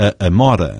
a Amora